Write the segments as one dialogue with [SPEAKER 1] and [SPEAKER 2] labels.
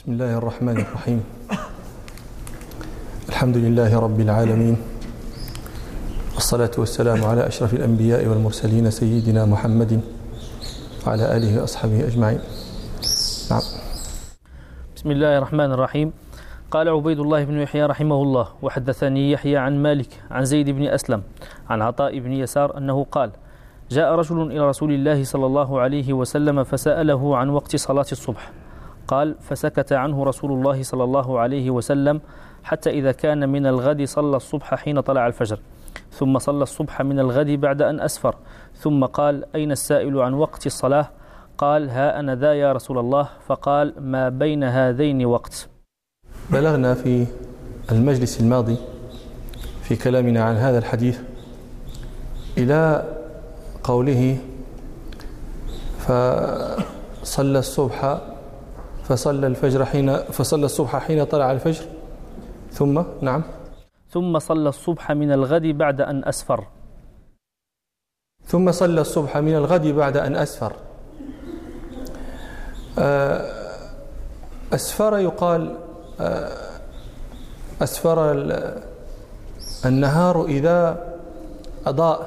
[SPEAKER 1] بسم الله الرحمن الرحيم الحمد لله رب العالمين والصلاة والسلام على أشرف الأنبياء والمرسلين سيدنا محمد وعلى آله وأصحابه أجمعين نعم
[SPEAKER 2] بسم الله الرحمن الرحيم قال عبيد الله بن يحيى رحمه الله وحدثني يحيى عن مالك عن زيد بن أسلم عن عطاء بن يسار أنه قال جاء رجل إلى رسول الله صلى الله عليه وسلم فسأله عن وقت صلاة الصبح قال فسكت عنه رسول الله صلى الله عليه وسلم حتى إذا كان من الغد صلى الصبح حين طلع الفجر ثم صلى الصبح من الغد بعد أن أسفر ثم قال أين السائل عن وقت الصلاة؟ قال ها أنا ذا يا رسول الله. فقال ما بين هذين وقت؟
[SPEAKER 1] بلغنا في المجلس الماضي في كلامنا عن هذا الحديث إلى قوله فصلى الصبح فصلى الفجر حين فصلى الصبح حين طلع الفجر. ثم نعم.
[SPEAKER 2] ثم صلى الصبح من الغد بعد أن أسفر.
[SPEAKER 1] ثم صلى الصبح من الغد بعد أن أسفر. أسفر يقال أسفر النهار إذا أضاء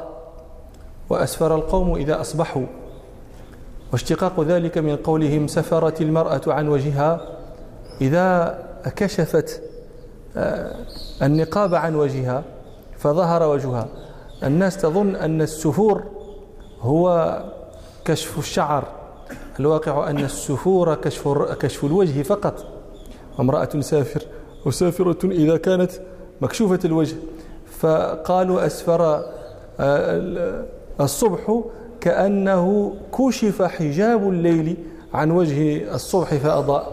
[SPEAKER 1] وأسفر القوم إذا أصبحوا. واشتقاق ذلك من قولهم سفرت المرأة عن وجهها إذا كشفت النقاب عن وجهها فظهر وجهها. الناس تظن أن السفور هو كشف الشعر. الواقع أن السفور كشف, كشف الوجه فقط. امرأة سافر وسافرة إذا كانت مكشوفة الوجه. فقالوا أسفر الصبح كأنه كشف حجاب الليل عن وجه الصبح فأضاء.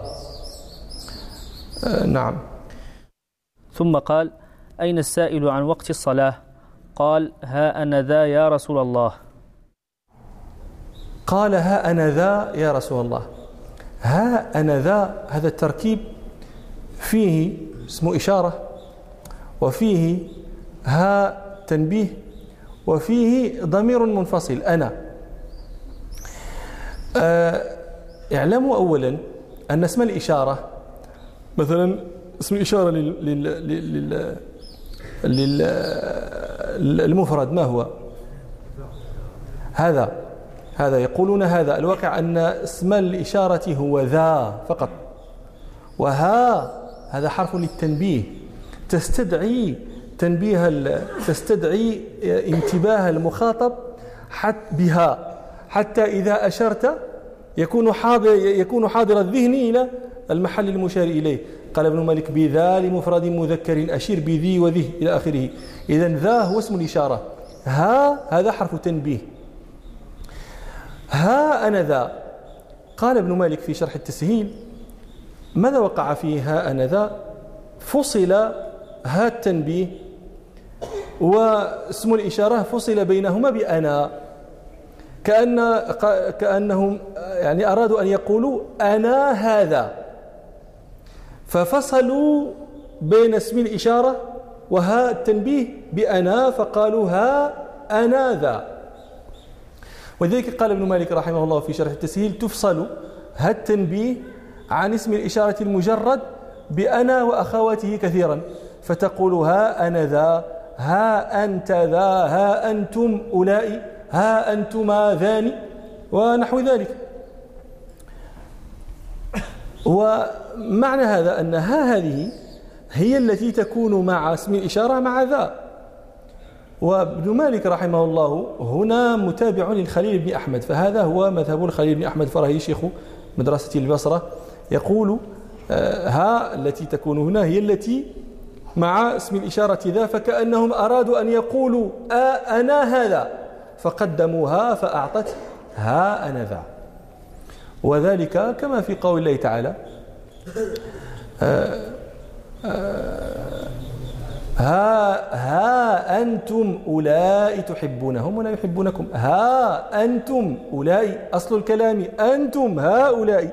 [SPEAKER 1] نعم.
[SPEAKER 2] ثم قال أين السائل عن وقت الصلاة؟ قال ها أنا ذا يا رسول الله.
[SPEAKER 1] قال ها أنا ذا يا رسول الله. ها أنا ذا هذا التركيب فيه اسم إشارة وفيه ها تنبيه وفيه ضمير منفصل. أنا. اعلموا أولا أن اسم الإشارة مثلا اسم الإشارة لل لل لل للمفرد ما هو؟ هذا. هذا. يقولون هذا. الواقع أن اسم الإشارة هو ذا فقط. وها هذا حرف للتنبيه. تستدعي تنبيه تستدعي انتباه المخاطب حتى بها. حتى إذا أشرت يكون حاضر يكون حاضر الذهن إلى المحل المشار إليه. قال ابن مالك بذا لمفرد مذكر أشير بذي وذه إلى آخره. إذا ذا هو اسم الإشارة. ها هذا حرف تنبيه. ها أنا ذا. قال ابن مالك في شرح التسهيل ماذا وقع في ها أنا ذا؟ فصل ها التنبيه. واسم الإشارة فصل بينهما بأنا. كأن كأنهم يعني أرادوا أن يقولوا أنا هذا. ففصلوا بين اسم الإشارة وها التنبيه بأنا فقالوا ها أنا ذا. ولذلك قال ابن مالك رحمه الله في شرح التسهيل تفصل ها التنبيه عن اسم الإشارة المجرد بأنا وأخواته كثيرا. فتقول ها أنا ذا. ها أنت ذا ها أنتم أولئك ها أنتما ذان ونحو ذلك. ومعنى هذا أن ها هذه هي التي تكون مع اسم الإشارة مع ذا. وابن مالك رحمه الله هنا متابع للخليل بن أحمد فهذا هو مذهب الخليل بن أحمد فرهي شيخ مدرسة البصرة يقول ها التي تكون هنا هي التي مع اسم الإشارة ذا فكأنهم أرادوا أن يقولوا أنا هذا. فقدموها فأعطت ها أنا ذا. وذلك كما في قول الله تعالى ها ها أنتم أولئك تحبونهم ولا يحبونكم. ها أنتم أولئك. أصل الكلام أنتم هؤلاء.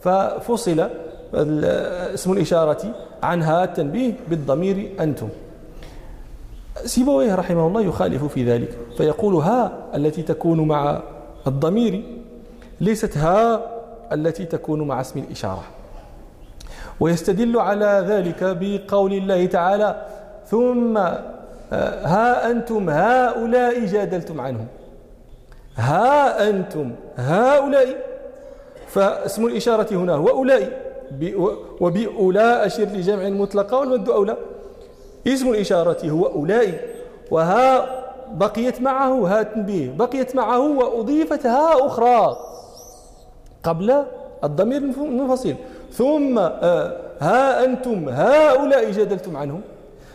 [SPEAKER 1] ففصل اسم الإشارة عنها التنبيه بالضمير أنتم. سيبويه رحمه الله يخالف في ذلك فيقول ها التي تكون مع الضمير ليست ها التي تكون مع اسم الإشارة. ويستدل على ذلك بقول الله تعالى ثم آه، ها أنتم هؤلاء جادلتم عنهم. ها أنتم هؤلاء فاسم الإشارة هنا هو أولئك. وبأولاء أشر لجمع مطلقة والمد أولى. اسم الإشارة هو أولئك وها بقيت معه ها تنبيه. بقيت معه وأضيفت ها أخرى قبل الضمير المنفصل. ثم آه، ها أنتم هؤلاء جادلتم عنهم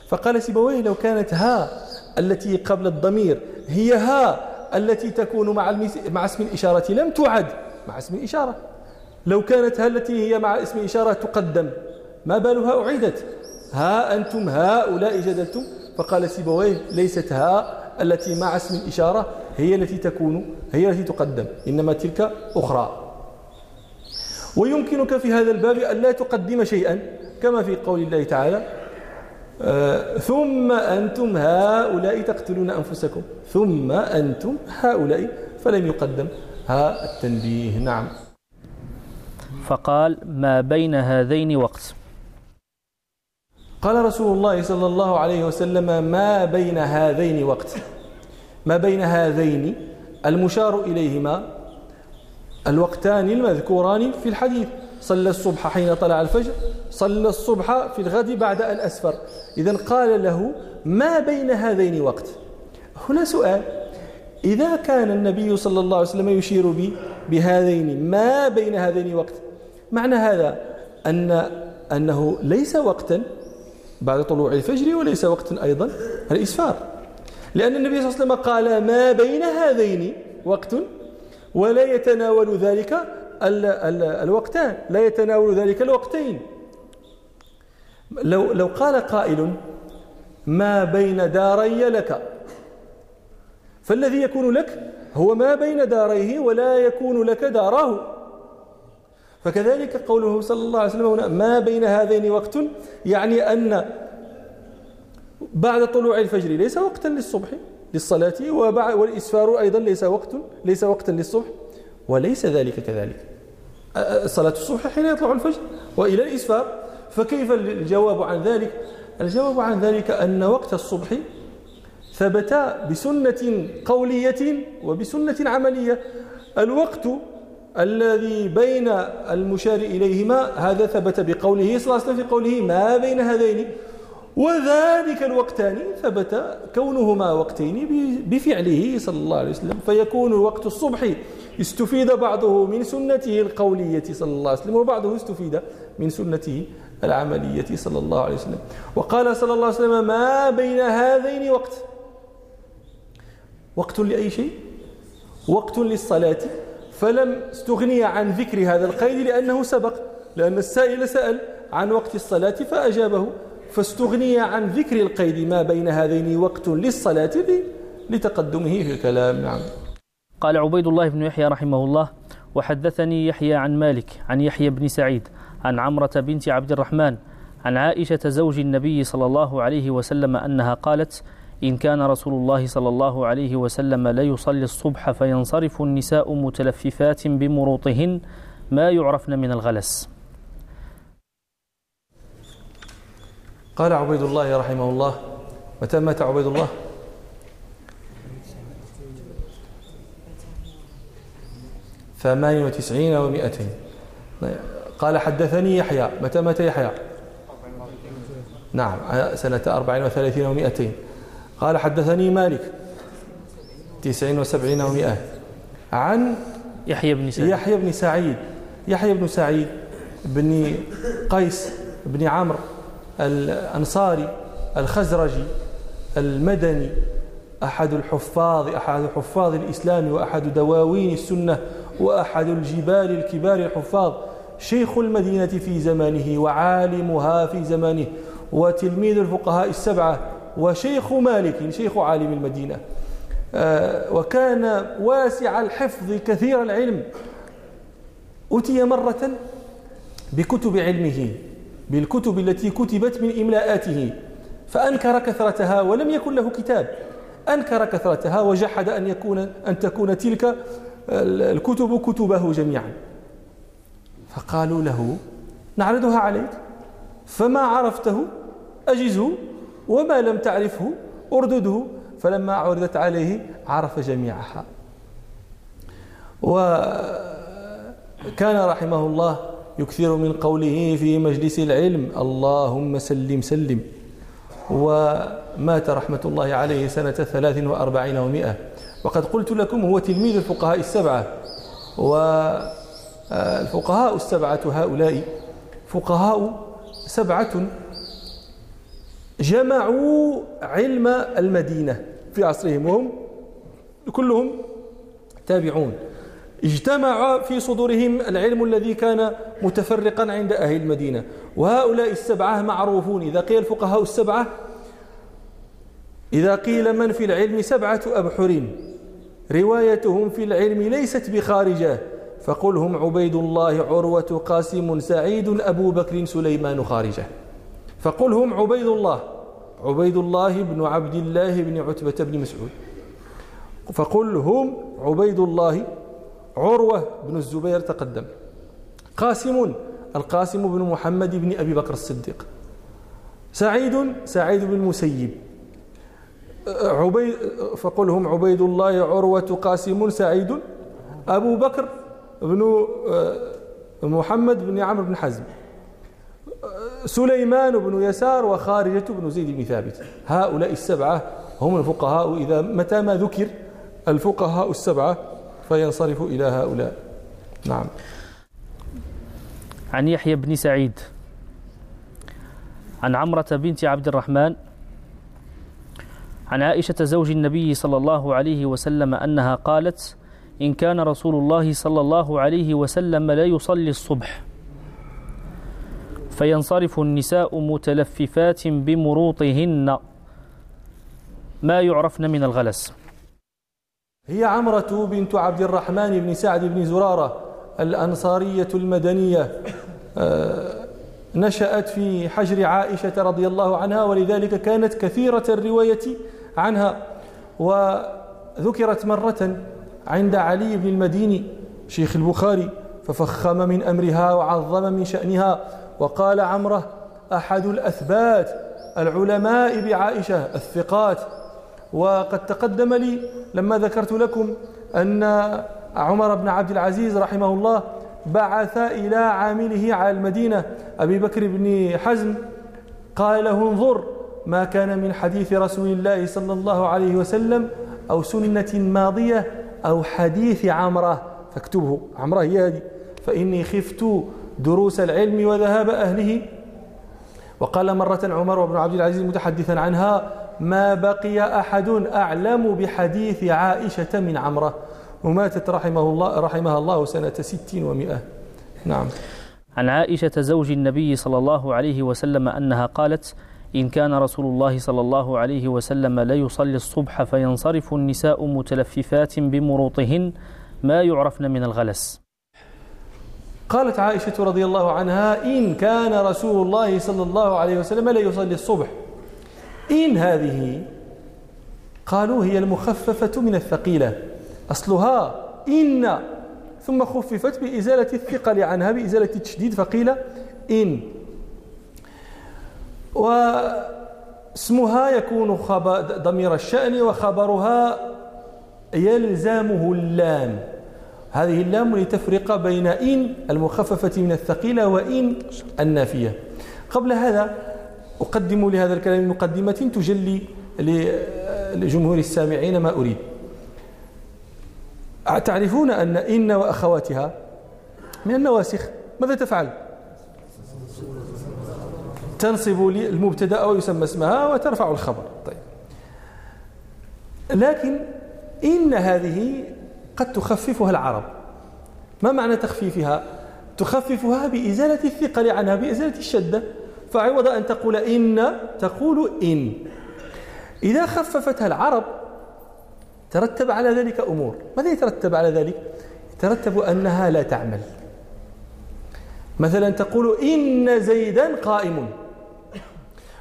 [SPEAKER 1] فقال سيبويه لو كانت ها التي قبل الضمير هي ها التي تكون مع مع اسم الإشارة لم تعد. مع اسم الإشارة. لو كانت ها التي هي مع اسم إشارة تقدم ما بالها أعيدت؟ ها أنتم هؤلاء جدلتم؟ فقال سيبويه ليست ها التي مع اسم الإشارة هي التي تكون هي التي تقدم إنما تلك أخرى. ويمكنك في هذا الباب أن لا تقدم شيئا كما في قول الله تعالى آه ثم أنتم هؤلاء تقتلون أنفسكم ثم أنتم هؤلاء فلم يقدم. ها التنبيه نعم.
[SPEAKER 2] فقال ما بين هذين وقت.
[SPEAKER 1] قال رسول الله صلى الله عليه وسلم ما بين هذين وقت. ما بين هذين؟ المشار إليهما الوقتان المذكوران في الحديث. صلى الصبح حين طلع الفجر صلى الصبح في الغد بعد أن أسفر إذا قال له ما بين هذين وقت. هنا سؤال. إذا كان النبي صلى الله عليه وسلم يشير بهذين ما بين هذين وقت؟ معنى هذا أن أنه ليس وقتا بعد طلوع الفجر وليس وقتا أيضا الإسفار. لأن النبي صلى الله عليه وسلم قال ما بين هذين وقت ولا يتناول ذلك ال ال الوقتان لا يتناول ذلك الوقتين. لو, لو قال قائل ما بين داري لك فالذي يكون لك هو ما بين داريه ولا يكون لك داراه فكذلك قوله صلى الله عليه وسلم هنا ما بين هذين وقت؟ يعني أن بعد طلوع الفجر ليس وقتا للصبح للصلاة والإسفار أيضا ليس وقت ليس وقتا للصبح وليس ذلك كذلك. صلاة الصبح حين يطلع الفجر وإلى الإسفار. فكيف الجواب عن ذلك؟ الجواب عن ذلك أن وقت الصبح ثبت بسنة قولية وبسنة عملية. الوقت الذي بين المشار إليهما هذا ثبت بقوله صلى الله عليه وسلم في قوله ما بين هذين. وذلك الوقتان ثبت كونهما وقتين بفعله صلى الله عليه وسلم. فيكون وقت الصبح استفيد بعضه من سنته القولية صلى الله عليه وسلم وبعضه استفيد من سنته العملية صلى الله عليه وسلم. وقال صلى الله عليه وسلم ما بين هذين وقت؟ وقت لأي شيء؟ وقت للصلاة. فلم استغني عن ذكر هذا القيد لأنه سبق لأن السائل سأل عن وقت الصلاة فأجابه فاستغني عن ذكر القيد ما بين هذين وقت للصلاة لتقدمه في الكلام. نعم.
[SPEAKER 2] قال عبيد الله بن يحيى رحمه الله وحدثني يحيى عن مالك عن يحيى بن سعيد عن عمرة بنت عبد الرحمن عن عائشة زوج النبي صلى الله عليه وسلم أنها قالت إن كان رسول الله صلى الله عليه وسلم لا يصلي الصبح فينصرف النساء متلففات بمروطهن ما يعرفن من الغلس.
[SPEAKER 1] قال عبيد الله رحمه الله. متى مات عبيد الله ثمانية وتسعين ومائتين قال حدثني يحيى. متى مات يحيى؟ نعم سنة أربعين وثلاثين ومائتين قال حدثني مالك. تسعين وسبعين ومائة عن
[SPEAKER 2] يحيى بن سعيد.
[SPEAKER 1] يحيى بن سعيد. يحيى بن سعيد بن قيس بن عمرو الأنصاري الخزرجي المدني. أحد الحفاظ أحد حفاظ الإسلام وأحد دواوين السنة وأحد الجبال الكبار الحفاظ. شيخ المدينة في زمانه وعالمها في زمانه وتلميذ الفقهاء السبعة وشيخ مالك شيخ عالم المدينة. آه، وكان واسع الحفظ كثير العلم. أتي مرة بكتب علمه بالكتب التي كتبت من إملاءاته فأنكر كثرتها ولم يكن له كتاب. أنكر كثرتها وجحد أن يكون أن تكون تلك الكتب كتبه جميعا. فقالوا له نعرضها عليك. فما عرفته أجزه. وما لم تعرفه أردده فلما عرضت عليه عرف جميعها. وكان رحمه الله يكثر من قوله في مجلس العلم اللهم سلم سلم. ومات رحمة الله عليه سنة ثلاث وأربعين ومائة. وقد قلت لكم هو تلميذ الفقهاء السبعة. والفقهاء السبعة هؤلاء فقهاء سبعة جمعوا علم المدينة في عصرهم. وهم كلهم تابعون. اجتمع في صدورهم العلم الذي كان متفرقا عند أهل المدينة. وهؤلاء السبعة معروفون. إذا قيل الفقهاء السبعة إذا قيل من في العلم سبعة أبحر روايتهم في العلم ليست بخارجة. فقل هم عبيد الله عروة قاسم سعيد أبو بكر سليمان خارجة. فقل هم عبيد الله. عبيد الله بن عبد الله بن عتبة بن مسعود. فقل هم عبيد الله عروة بن الزبير تقدم. قاسم القاسم بن محمد بن أبي بكر الصديق. سعيد سعيد بن المسيب. عبيد فقل هم عبيد الله عروة قاسم سعيد. أبو بكر بن آه، محمد بن عمرو بن حزم. سليمان بن يسار وخارجة بن زيد بن ثابت. هؤلاء السبعة هم الفقهاء. إذا متى ما ذكر الفقهاء السبعة فينصرف إلى هؤلاء. نعم.
[SPEAKER 2] عن يحيى بن سعيد. عن عمرة بنت عبد الرحمن. عن عائشة زوج النبي صلى الله عليه وسلم أنها قالت إن كان رسول الله صلى الله عليه وسلم لا يصلي الصبح. فينصرف النساء متلففات بمروطهن. ما يعرفن من الغلس.
[SPEAKER 1] هي عمرة بنت عبد الرحمن بن سعد بن زرارة الأنصارية المدنية. آه، نشأت في حجر عائشة رضي الله عنها ولذلك كانت كثيرة الرواية عنها. وذكرت مرة عند علي بن المديني شيخ البخاري ففخم من أمرها وعظم من شأنها. وقال عمرة أحد الأثبات العلماء بعائشة الثقات. وقد تقدم لي لما ذكرت لكم أن عمر بن عبد العزيز رحمه الله بعث إلى عامله على المدينة أبي بكر بن حزم. قال له انظر ما كان من حديث رسول الله صلى الله عليه وسلم أو سنة ماضية أو حديث عمرة. فاكتبه. عمرة هي هذه. فإني خفت دروس العلم وذهاب أهله. وقال مرة عمر بن عبد العزيز متحدثا عنها ما بقي أحد أعلم بحديث عائشة من عمرة. وماتت رحمه الله رحمها الله سنة ست ومئة. نعم.
[SPEAKER 2] عن عائشة زوج النبي صلى الله عليه وسلم أنها قالت إن كان رسول الله صلى الله عليه وسلم لا يصلي الصبح فينصرف النساء متلففات بمروطهن ما يعرفن من الغلس.
[SPEAKER 1] قالت عائشة رضي الله عنها إن كان رسول الله صلى الله عليه وسلم لا يصلي الصبح. إن هذه قالوا هي المخففة من الثقيلة. أصلها إن ثم خففت بإزالة الثقل عنها بإزالة التشديد فقيل إن. واسمها يكون ضمير الشأن وخبرها يلزمه اللام. هذه اللام لتفرق بين إن المخففة من الثقيلة وإن النافية. قبل هذا أقدم لهذا الكلام مقدمة تجلي لجمهور السامعين ما أريد. تعرفون أن إن وأخواتها من النواسخ؟ ماذا تفعل؟ تنصب المبتدأ أو يسمى اسمها وترفع الخبر. طيب. لكن إن هذه قد تخففها العرب. ما معنى تخفيفها؟ تخففها بإزالة الثقل عنها بإزالة الشدة. فعوض أن تقول إن تقول إن. إذا خففتها العرب ترتب على ذلك أمور. ماذا يترتب على ذلك؟ يترتب أنها لا تعمل. مثلا تقول إن زيدا قائم.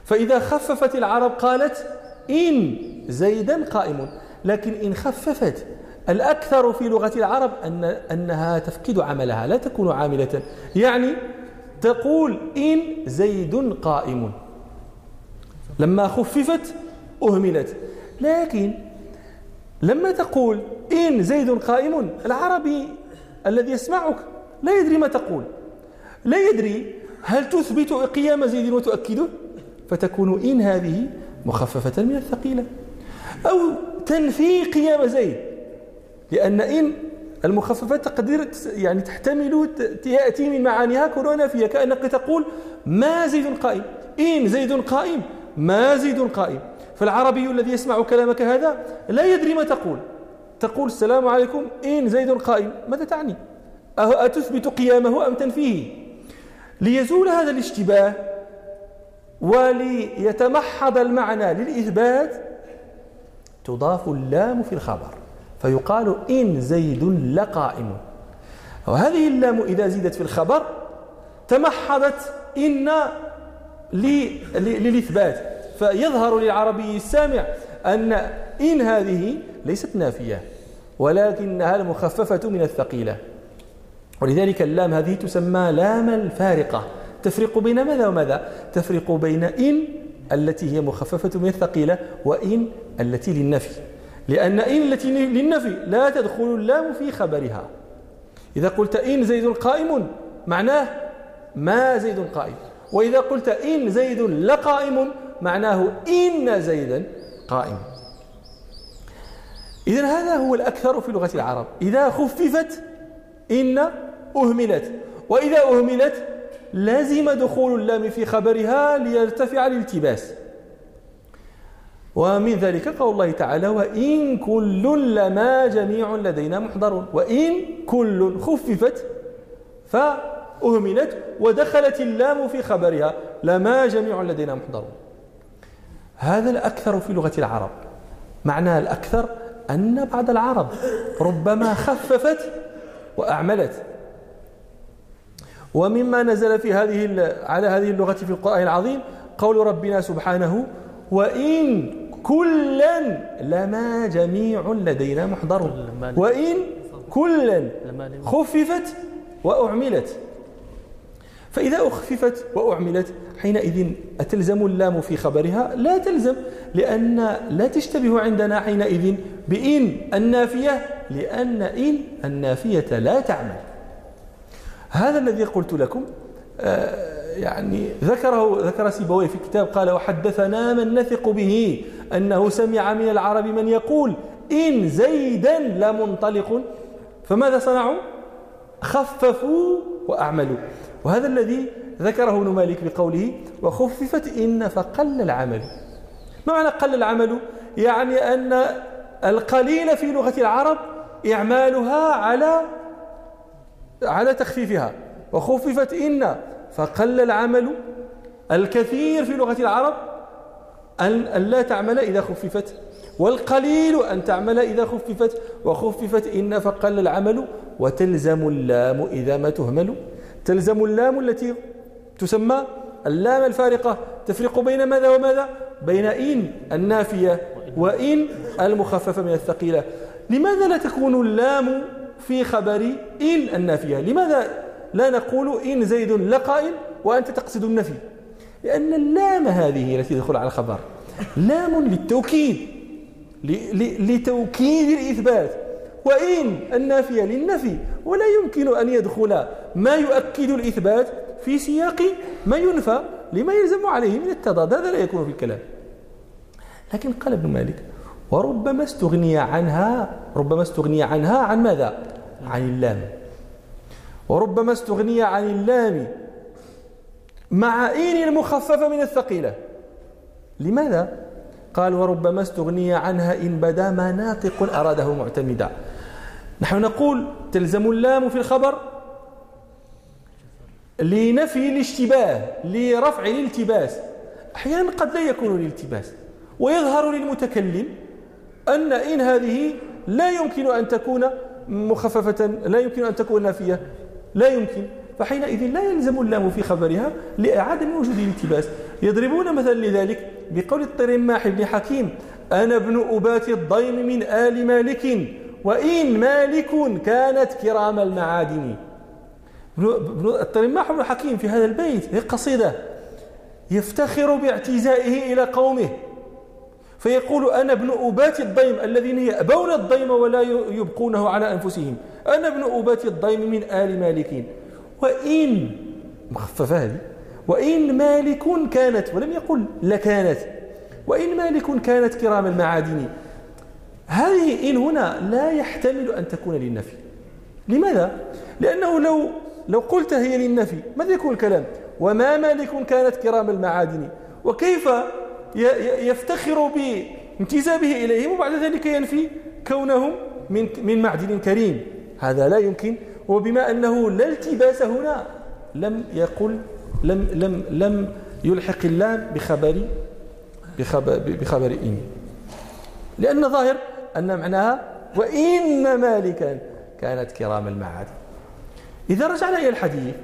[SPEAKER 1] فإذا خففت العرب قالت إن زيدا قائم. لكن إن خففت الأكثر في لغة العرب أن أنها تفقد عملها لا تكون عاملة. يعني تقول إن زيد قائم. لما خففت أهملت. لكن لما تقول إن زيد قائم العربي الذي يسمعك لا يدري ما تقول. لا يدري هل تثبت قيام زيد وتؤكده؟ فتكون إن هذه مخففة من الثقيلة. أو تنفي قيام زيد. لأن إن المخففات تقدير يعني تحتمل تأتي من معانيها كونها نافية كأنك تقول ما زيد قائم. إن زيد قائم ما زيد قائم. فالعربي الذي يسمع كلامك هذا لا يدري ما تقول. تقول السلام عليكم إن زيد قائم. ماذا تعني؟ أتثبت قيامه أم تنفيه؟ ليزول هذا الاشتباه وليتمحض المعنى للإثبات تضاف اللام في الخبر. فيقال إن زيد لقائم. وهذه اللام إذا زيدت في الخبر تمحضت إن للإثبات. فيظهر للعربي السامع أن إن هذه ليست نافية ولكنها المخففة من الثقيلة. ولذلك اللام هذه تسمى لام الفارقة. تفرق بين ماذا وماذا؟ تفرق بين إن التي هي مخففة من الثقيلة وإن التي للنفي. لأن إن التي للنفي لا تدخل اللام في خبرها. إذا قلت إن زيد قائم معناه ما زيد قائم. وإذا قلت إن زيد لقائم معناه إن زيدا قائم. إذا هذا هو الأكثر في لغة العرب. إذا خففت إن أهملت. وإذا أهملت لازم دخول اللام في خبرها ليرتفع الالتباس. ومن ذلك قول الله تعالى وإن كل لما جميع لدينا محضرون. وإن كل خففت فأهملت ودخلت اللام في خبرها لما جميع لدينا محضرون. هذا الأكثر في لغة العرب. معنى الأكثر أن بعض العرب ربما خففت وأعملت. ومما نزل في هذه على هذه اللغة في القرآن العظيم قول ربنا سبحانه وإن كلا لما جميع لدينا محضر. وإن كلا خففت وأعملت. فإذا أخففت وأعملت حينئذ أتلزم اللام في خبرها؟ لا تلزم لأن لا تشتبه عندنا حينئذ بإن النافية لأن إن النافية لا تعمل. هذا الذي قلت لكم آه، يعني ذكره ذكر سيبويه في كتاب قال وحدثنا من نثق به أنه سمع من العرب من يقول إن زيدا لمنطلق. فماذا صنعوا؟ خففوا وأعملوا. وهذا الذي ذكره ابن مالك بقوله وخففت إن فقل العمل. ما معنى قل العمل؟ يعني أن القليل في لغة العرب إعمالها على على تخفيفها. وخففت إن فقل العمل الكثير في لغة العرب أن لا تعمل إذا خففت والقليل أن تعمل إذا خففت وخففت إن فقل العمل وتلزم اللام إذا ما تهمل. تلزم اللام التي تسمى اللام الفارقة تفرق بين ماذا وماذا؟ بين إن النافية وإن المخففة من الثقيلة. لماذا لا تكون اللام في خبر إن النافية؟ لماذا لا نقول إن زيد لقائم وأنت تقصد النفي. لأن اللام هذه التي تدخل على الخبر لام للتوكيد لتوكيد الإثبات. وإن النافية للنفي ولا يمكن أن يدخل ما يؤكد الإثبات في سياق ما ينفى لما يلزم عليه من التضاد. هذا لا يكون في الكلام. لكن قال ابن مالك وربما استغني عنها ربما استغني عنها عن ماذا؟ عن اللام. وربما استغني عن اللام مع إين المخففة من الثقيلة. لماذا؟ قال وربما استغني عنها إن بدا ما ناطق أراده معتمدا. نحن نقول تلزم اللام في الخبر لنفي الاشتباه لرفع الالتباس. أحيانا قد لا يكون الالتباس. ويظهر للمتكلم أن إن هذه لا يمكن أن تكون مخففة لا يمكن أن تكون نافية. لا يمكن. فحينئذ لا يلزم اللام في خبرها لعدم وجود الالتباس. يضربون مثلا لذلك بقول الطرماح بن حكيم أنا ابن أبات الضيم من آل مالك وإن مالك كانت كرام المعادن. الطرماح بن حكيم في هذا البيت هي قصيدة يفتخر باعتزائه إلى قومه. فيقول أنا ابن أبات الضيم الذين يأبون الضيم ولا يبقونه على أنفسهم. أنا ابن أبات الضيم من آل مالكين. وإن مخففة هذه وإن مالك كانت ولم يقل لكانت وإن مالك كانت كرام المعادن هذه إن هنا لا يحتمل أن تكون للنفي. لماذا؟ لأنه لو لو قلت هي للنفي ماذا يكون الكلام؟ وما مالك كانت كرام المعادن وكيف يفتخر بانتسابه إليهم وبعد ذلك ينفي كونهم من من معدن كريم؟ هذا لا يمكن وبما أنه لا التباس هنا لم يقل لم لم لم يلحق اللام بخبر بخبر, بخبر إن لأن ظاهر أن معناها وإن مالكا كانت كرام المعادن إذا رجعنا إلى الحديث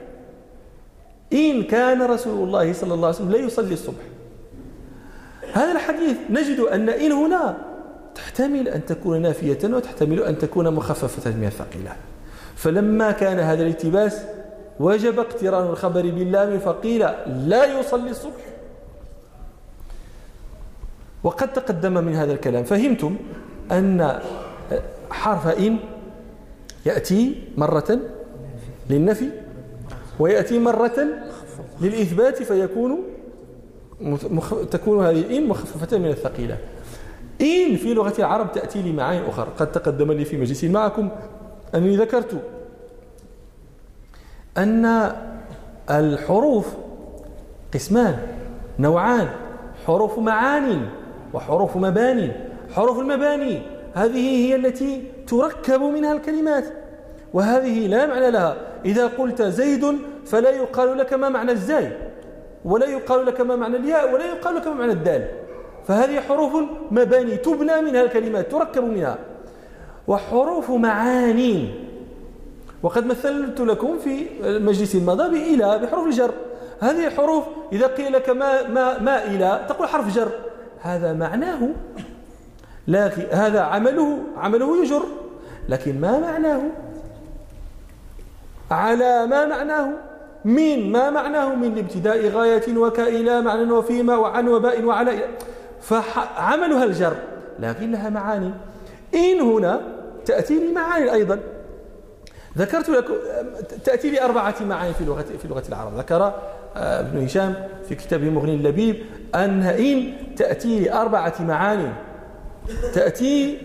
[SPEAKER 1] إن كان رسول الله صلى الله عليه وسلم لا يصلي الصبح. هذا الحديث نجد أن إن هنا تحتمل أن تكون نافية وتحتمل أن تكون مخففة من الثقيلة. فلما كان هذا الالتباس وجب اقتران الخبر باللام فقيل لا يصلي الصبح. وقد تقدم من هذا الكلام فهمتم أن حرف إن يأتي مرة للنفي ويأتي مرة للإثبات فيكون تكون هذه إن مخففة من الثقيلة. إن في لغة العرب تأتي لمعاني أخرى. قد تقدم لي في مجلس معكم أنني ذكرت أن الحروف قسمان نوعان حروف معان وحروف مباني حروف المباني هذه هي التي تركب منها الكلمات وهذه لا معنى لها. إذا قلت زيد فلا يقال لك ما معنى الزاي ولا يقال لك ما معنى الياء ولا يقال لك ما معنى الدال. فهذه حروف مباني تبنى منها الكلمات تركب منها. وحروف معانين. وقد مثلت لكم في المجلس الماضي بإلى بحروف الجر. هذه الحروف إذا قيل لك ما, ما, ما إلى تقول حرف جر. هذا معناه. لكن هذا عمله عمله يجر. لكن ما معناه؟ على ما معناه؟ من ما معناه؟ من ابتداء غاية وكإلى معنى وفيما وعن وباء وعلى فعملها الجر. لكن لها معاني. إن هنا تأتي لمعاني أيضا. ذكرت لكم تأتي لأربعة معاني في لغة في لغة العرب. ذكر آه، ابن هشام في كتابه مغني اللبيب أن إن تأتي لأربعة معاني. تأتي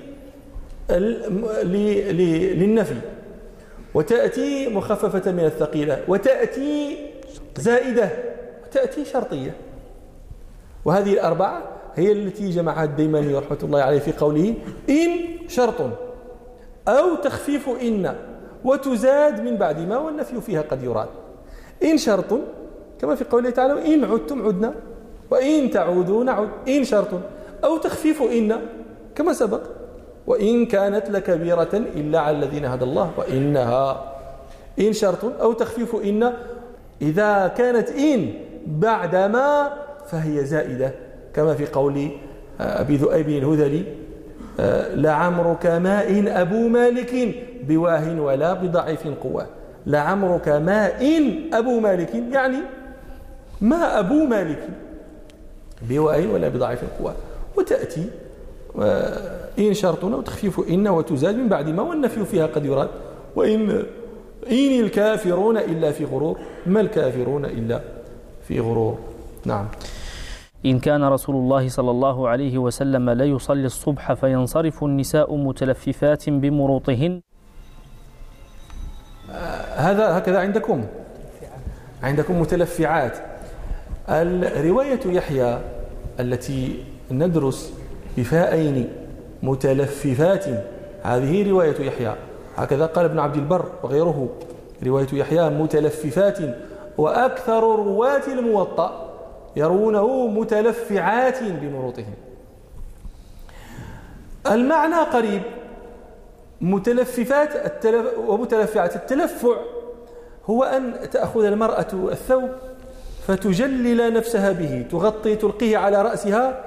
[SPEAKER 1] للنفي. وتأتي مخففة من الثقيلة. وتأتي زائدة. وتأتي شرطية. وهذه الأربعة هي التي جمعها الديماني رحمة الله عليه في قوله إن شرط أو تخفيف إن وتزاد من بعد ما والنفي فيها قد يراد. إن شرط كما في قوله تعالى إن عدتم عدنا وإن تعودوا نعد إن شرط أو تخفيف إن كما سبق. وإن كانت لكبيرة إلا على الذين هدى الله وإنها. إن شرط أو تخفيف إن إذا كانت إن بعدما فهي زائدة. كما في قول آه، أبي ذؤيب الهذلي آه، لعمرك ما إن أبو مالك بواه ولا بضعيف قوة. لعمرك ما إن أبو مالك يعني ما أبو مالك بواه ولا بضعيف قوة. وتأتي إن شرطنا وتخفيف إن وتزاد من بعد ما والنفي فيها قد يراد. وإن إن الكافرون إلا في غرور. ما الكافرون إلا في غرور؟ نعم.
[SPEAKER 2] إن كان رسول الله صلى الله عليه وسلم لا يصلي الصبح فينصرف النساء متلففات بمروطهن.
[SPEAKER 1] هذا هكذا عندكم. عندكم متلفعات. الرواية يحيى التي ندرس بفاءين متلففات. هذه رواية يحيى. هكذا قال ابن عبد البر وغيره. رواية يحيى متلففات. وأكثر رواة الموطأ. يرونه متلفعات بمروطهم المعنى قريب متلففات التلف ومتلفعات التلفع هو أن تأخذ المرأة الثوب فتجلل نفسها به تغطي تلقيه على رأسها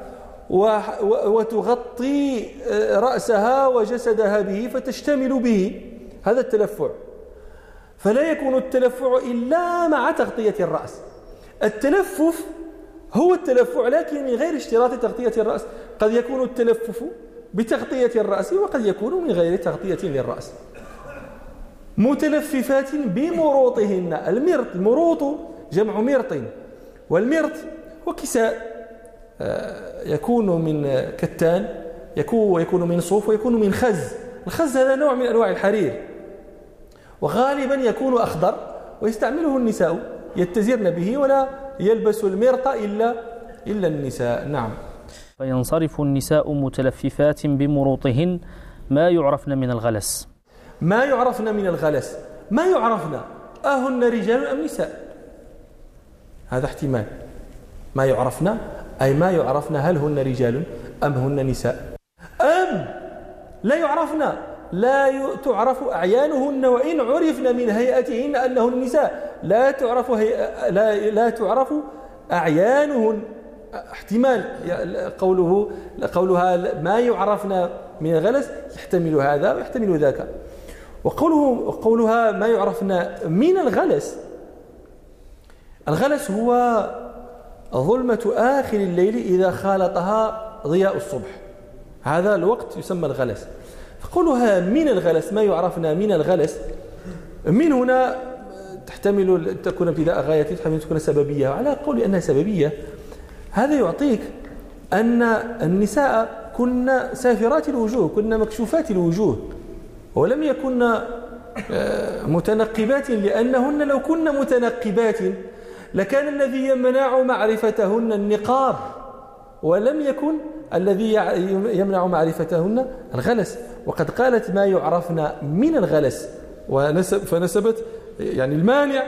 [SPEAKER 1] وتغطي آه، رأسها وجسدها به فتشتمل به. هذا التلفع. فلا يكون التلفع إلا مع تغطية الرأس. التلفف هو التلفع لكن من غير اشتراط تغطية الرأس. قد يكون التلفف بتغطية الرأس وقد يكون من غير تغطية للرأس. متلففات بمروطهن. المرط المروط جمع مرط والمرط هو كساء. آه، يكون من كتان يكون ويكون من صوف ويكون من خز. الخز هذا نوع من أنواع الحرير. وغالبا يكون أخضر ويستعمله النساء يتزرن به ولا يلبس المرط إلا إلا النساء. نعم.
[SPEAKER 2] فينصرف النساء متلففات بمروطهن ما يعرفن من الغلس.
[SPEAKER 1] ما يعرفن من الغلس. ما يعرفن؟ أهن رجال أم نساء؟ هذا احتمال. ما يعرفن؟ أي ما يعرفن هل هن رجال أم هن نساء؟ أم! لا يعرفن. لا تعرف أعيانهن وإن عرفن من هيئتهن أنهن نساء. لا تعرف لا, لا تعرف أعيانهن. احتمال. قوله قولها ما يعرفن من الغلس يحتمل هذا ويحتمل ذاك. وقوله قولها ما يعرفن من الغلس. الغلس هو ظلمة آخر الليل إذا خالطها ضياء الصبح. هذا الوقت يسمى الغلس. فقولها من الغلس ما يعرفنا من الغلس. من هنا تحتمل تكون ابتداء غاية تحتمل تكون سببية. وعلى قول أنها سببية هذا يعطيك أن النساء كن سافرات الوجوه كن مكشوفات الوجوه ولم يكن آه، متنقبات لأنهن لو كن متنقبات لكان الذي يمنع معرفتهن النقاب ولم يكن الذي يمنع معرفتهن الغلس. وقد قالت ما يعرفن من الغلس. ونسب فنسبت يعني المانع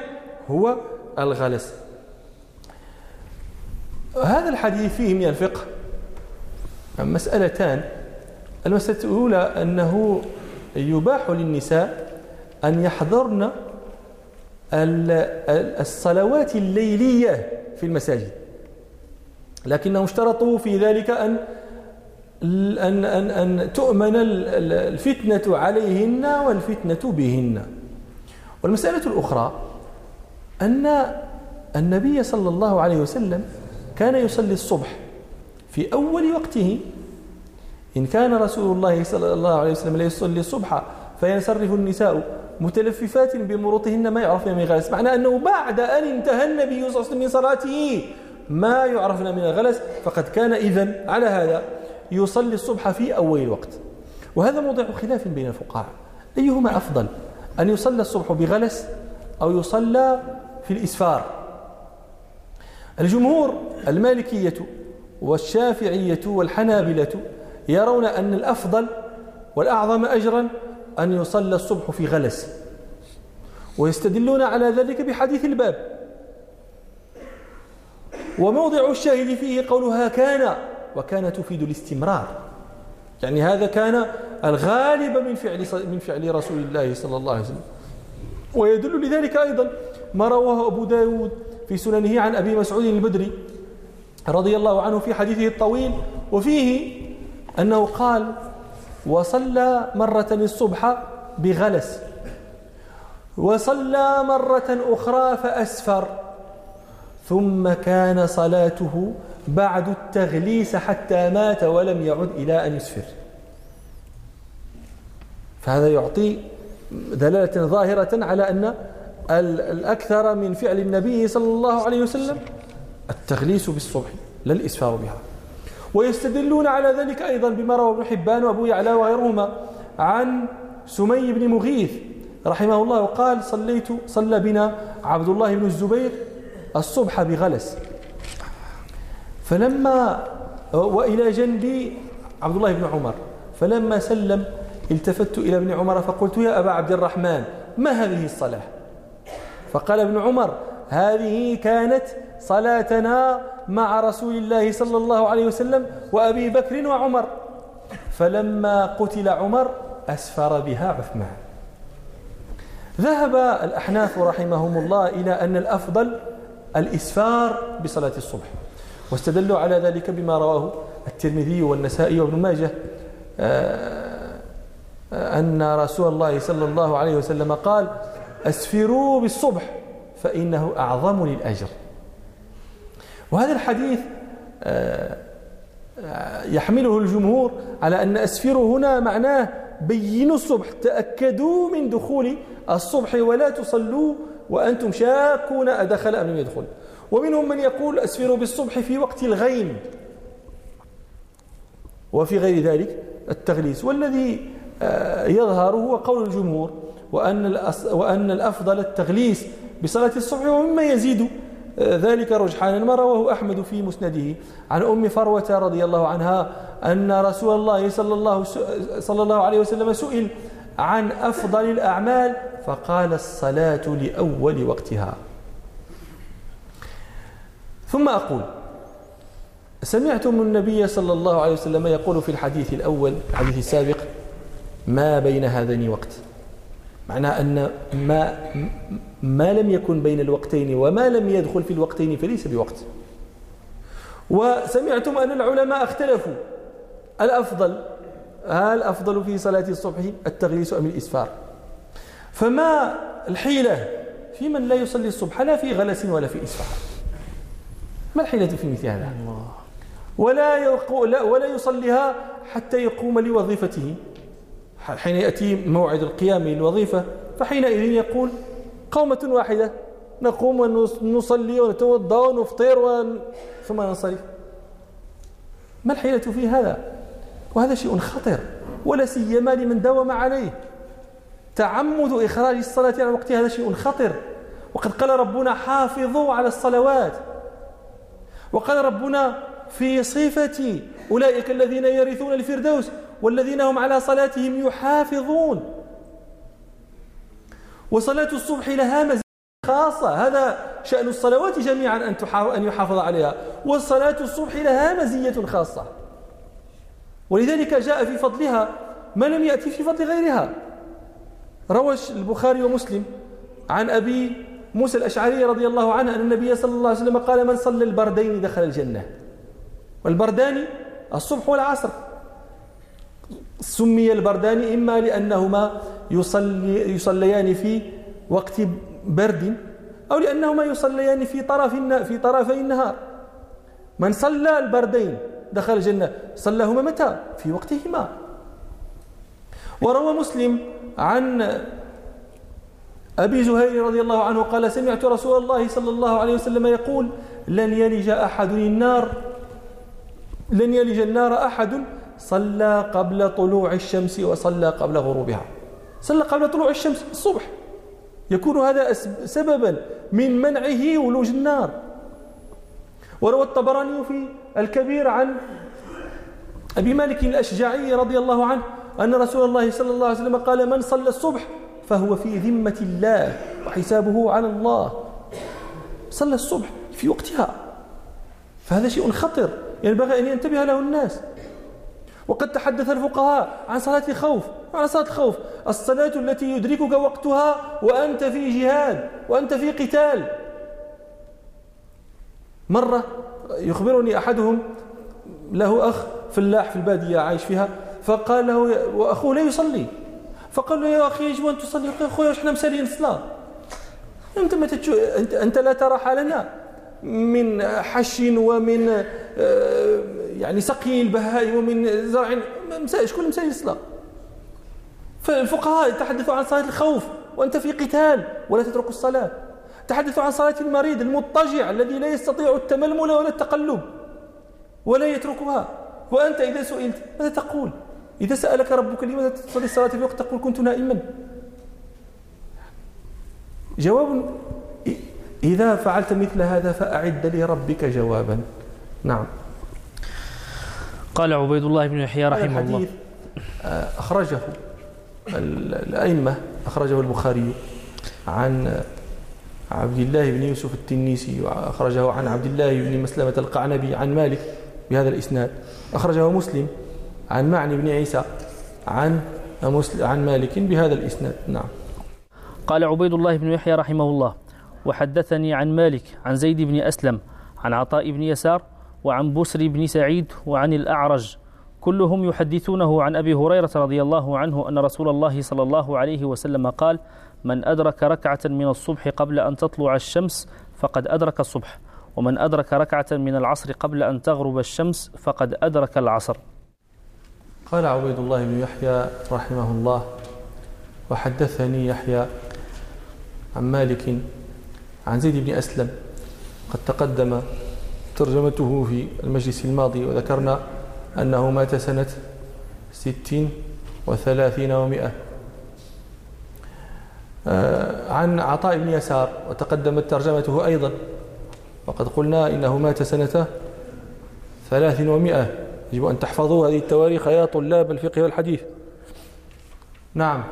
[SPEAKER 1] هو الغلس. هذا الحديث فيه من الفقه. مسألتان. المسألة الأولى أنه يباح للنساء أن يحضرن الصلوات الليلية في المساجد. لكنهم اشترطوا في ذلك أن أن أن أن تؤمن الفتنة عليهن والفتنة بهن. والمسألة الأخرى أن النبي صلى الله عليه وسلم كان يصلي الصبح في أول وقته. إن كان رسول الله صلى الله عليه وسلم لا يصلي الصبح فينصرف النساء متلففات بمروطهن ما يعرفن من غلس. معنى أنه بعد أن انتهى النبي صلى الله عليه وسلم من صلاته ما يعرفن من الغلس فقد كان إذن على هذا. يصلي الصبح في أول الوقت وهذا موضع خلاف بين الفقهاء. أيهما أفضل؟ أن يصلى الصبح بغلس أو يصلى في الإسفار؟ الجمهور المالكية والشافعية والحنابلة يرون أن الأفضل والأعظم أجرا أن يصلى الصبح في غلس. ويستدلون على ذلك بحديث الباب. وموضع الشاهد فيه قولها كان وكان تفيد الاستمرار. يعني هذا كان الغالب من فعل من فعل رسول الله صلى الله عليه وسلم. ويدل لذلك أيضا ما رواه أبو داود في سننه عن أبي مسعود البدري رضي الله عنه في حديثه الطويل وفيه أنه قال وصلى مرة الصبح بغلس وصلى مرة أخرى فأسفر ثم كان صلاته بعد التغليس حتى مات ولم يعد إلى أن يسفر. فهذا يعطي دلالة ظاهرة على أن الأكثر من فعل النبي صلى الله عليه وسلم التغليس بالصبح لا الإسفار بها. ويستدلون على ذلك أيضا بما روى ابن حبان وأبو يعلى وغيرهما عن سمي بن مغيث رحمه الله قال صليت صلى بنا عبد الله بن الزبير الصبح بغلس. فلما وإلى جنبي عبد الله بن عمر فلما سلم التفت إلى ابن عمر فقلت يا أبا عبد الرحمن ما هذه الصلاة؟ فقال ابن عمر هذه كانت صلاتنا مع رسول الله صلى الله عليه وسلم وأبي بكر وعمر. فلما قتل عمر أسفر بها عثمان. ذهب الأحناف رحمهم الله إلى أن الأفضل الإسفار بصلاة الصبح. واستدلوا على ذلك بما رواه الترمذي والنسائي وابن ماجه آه، أن رسول الله صلى الله عليه وسلم قال أسفروا بالصبح فإنه أعظم للأجر. وهذا الحديث آه، آه، يحمله الجمهور على أن أسفروا هنا معناه بينوا الصبح تأكدوا من دخول الصبح ولا تصلوا وأنتم شاكون أدخل أم لم يدخل. ومنهم من يقول أسفروا بالصبح في وقت الغيم. وفي غير ذلك التغليس والذي آه، يظهر هو قول الجمهور وأن, وأن الأفضل التغليس بصلاة الصبح ومما يزيد آه، ذلك رجحانا ما رواه أحمد في مسنده عن أم فروة رضي الله عنها أن رسول الله صلى الله, صلى الله عليه وسلم سئل عن أفضل الأعمال فقال الصلاة لأول وقتها. ثم أقول سمعتم النبي صلى الله عليه وسلم يقول في الحديث الأول الحديث السابق ما بين هذين وقت. معنى أن ما, ما لم يكن بين الوقتين وما لم يدخل في الوقتين فليس بوقت. وسمعتم أن العلماء اختلفوا. الأفضل هل أفضل في صلاة الصبح التغليس أم الإسفار؟ فما الحيلة في من لا يصلي الصبح لا في غلس ولا في إسفار. ما الحيلة في مثل هذا؟ ولا ولا يصليها حتى يقوم لوظيفته. حين يأتي موعد القيام للوظيفة فحينئذ يقول قومة واحدة نقوم ونصلي ونتوضأ ونفطر ون... ثم ننصرف ما الحيلة في هذا؟ وهذا شيء خطر ولا سيما لمن داوم عليه. تعمد إخراج الصلاة عن وقتها هذا شيء خطر. وقد قال ربنا حافظوا على الصلوات. وقال ربنا في صفة أولئك الذين يرثون الفردوس والذين هم على صلاتهم يحافظون. وصلاة الصبح لها مزية خاصة. هذا شأن الصلوات جميعا أن أن يحافظ عليها. والصلاة الصبح لها مزية خاصة. ولذلك جاء في فضلها ما لم يأتي في فضل غيرها. روى البخاري ومسلم عن أبي موسى الأشعري رضي الله عنه أن النبي صلى الله عليه وسلم قال من صلى البردين دخل الجنة. والبردان الصبح والعصر. سمي البردان إما لأنهما يصلي يصليان في وقت برد أو لأنهما يصليان في طرف في طرفي النهار. من صلى البردين دخل الجنة صلاهما متى؟ في وقتهما. وروى مسلم عن أبي زهير رضي الله عنه قال سمعت رسول الله صلى الله عليه وسلم يقول لن يلج أحد النار لن يلج النار أحد صلى قبل طلوع الشمس وصلى قبل غروبها. صلى قبل طلوع الشمس الصبح. يكون هذا سببا من منعه ولوج النار. وروى الطبراني في الكبير عن أبي مالك الأشجعي رضي الله عنه أن رسول الله صلى الله عليه وسلم قال من صلى الصبح فهو في ذمة الله وحسابه على الله. صلى الصبح في وقتها. فهذا شيء خطر ينبغي أن ينتبه له الناس. وقد تحدث الفقهاء عن صلاة الخوف عن صلاة الخوف الصلاة التي يدركك وقتها وأنت في جهاد وأنت في قتال. مرة يخبرني أحدهم له أخ فلاح في البادية عايش فيها فقال له وأخوه لا يصلي. فقال له يا أخي يجب أن تصلي. قال أخويا إحنا مسالين الصلاة؟ أنت, أنت, أنت لا ترى حالنا من حش ومن آه، يعني سقي البهائم ومن زرع. شكون مسالي الصلاة؟ فالفقهاء يتحدثوا عن صلاة الخوف وأنت في قتال ولا تترك الصلاة. تحدثوا عن صلاة المريض المضطجع الذي لا يستطيع التململ ولا التقلب ولا يتركها. وأنت إذا سئلت ماذا تقول؟ إذا سألك ربك لماذا تصلي الصلاة في وقت تقول كنت نائما؟ جواب إذا فعلت مثل هذا فأعد لربك جوابا. نعم.
[SPEAKER 2] قال عبيد الله بن يحيى رحمه الله.
[SPEAKER 1] آه، أخرجه الأئمة أخرجه البخاري عن عبد الله بن يوسف التنيسي وأخرجه عن عبد الله بن مسلمة القعنبي عن مالك بهذا الإسناد. أخرجه مسلم. عن معني بن عيسى عن عن مالك بهذا الإسناد. نعم.
[SPEAKER 2] قال عبيد الله بن يحيى رحمه الله وحدثني عن مالك عن زيد بن أسلم عن عطاء بن يسار وعن بسر بن سعيد وعن الأعرج. كلهم يحدثونه عن أبي هريرة رضي الله عنه أن رسول الله صلى الله عليه وسلم قال من أدرك ركعة من الصبح قبل أن تطلع الشمس فقد أدرك الصبح ومن أدرك ركعة من العصر قبل أن تغرب الشمس فقد أدرك العصر.
[SPEAKER 1] قال عبيد الله بن يحيى رحمه الله وحدثني يحيى عن مالك عن زيد بن أسلم قد تقدم ترجمته في المجلس الماضي وذكرنا أنه مات سنة ست وثلاثين ومائة آه، عن عطاء بن يسار وتقدمت ترجمته أيضا وقد قلنا إنه مات سنة ثلاث ومائة يجب أن تحفظوا هذه التواريخ يا طلاب الفقه والحديث. نعم.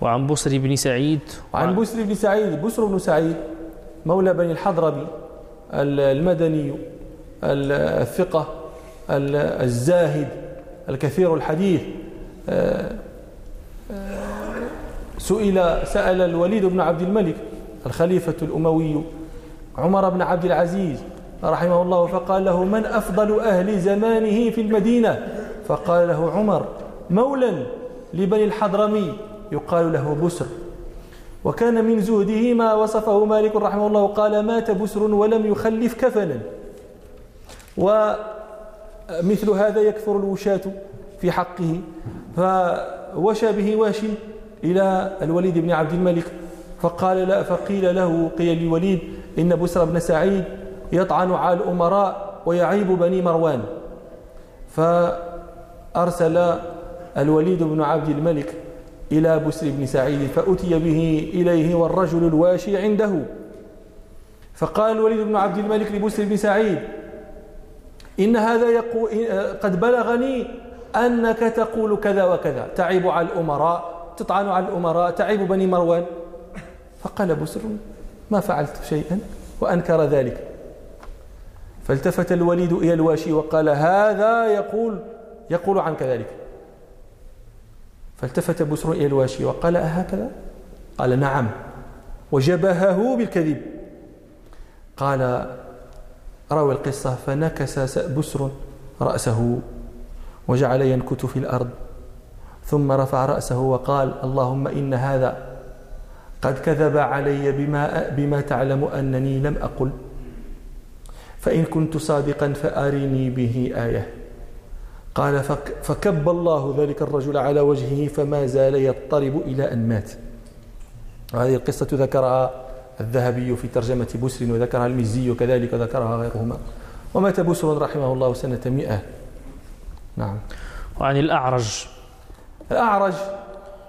[SPEAKER 2] وعن بسر بن سعيد
[SPEAKER 1] وعن بسر بن سعيد بسر بن سعيد مولى بني الحضرمي المدني الثقة الزاهد الكثير الحديث. آه، آه، سئل سأل الوليد بن عبد الملك الخليفة الأموي عمر بن عبد العزيز رحمه الله فقال له من أفضل أهل زمانه في المدينة؟ فقال له عمر مولا لبني الحضرمي. يقال له بسر. وكان من زهده ما وصفه مالك رحمه الله قال مات بسر ولم يخلف كفنا. ومثل هذا يكثر الوشاة في حقه فوشى به واش إلى الوليد بن عبد الملك فقال لا فقيل له قيل للوليد إن بسر بن سعيد يطعن على الأمراء ويعيب بني مروان. فأرسل الوليد بن عبد الملك إلى بسر بن سعيد فأتي به إليه والرجل الواشي عنده. فقال الوليد بن عبد الملك لبسر بن سعيد إن هذا يقول قد بلغني أنك تقول كذا وكذا. تعيب على الأمراء تطعن على الأمراء تعيب بني مروان. فقال بسر ما فعلت شيئا وأنكر ذلك. فالتفت الوليد إلى الواشي وقال هذا يقول يقول عنك ذلك فالتفت بسر إلى الواشي وقال أهكذا؟ قال نعم. وجبهه بالكذب. قال روى القصة فنكس بسر رأسه وجعل ينكت في الأرض ثم رفع رأسه وقال اللهم إن هذا قد كذب علي بما, بما تعلم أنني لم أقل. فإن كنت صادقا فأرني به آية. قال فكب الله ذلك الرجل على وجهه فما زال يضطرب إلى أن مات. وهذه القصة ذكرها الذهبي في ترجمة بسر وذكرها المزي كذلك وذكرها غيرهما. ومات بسر رحمه الله سنة مئة. نعم.
[SPEAKER 2] وعن الأعرج.
[SPEAKER 1] الأعرج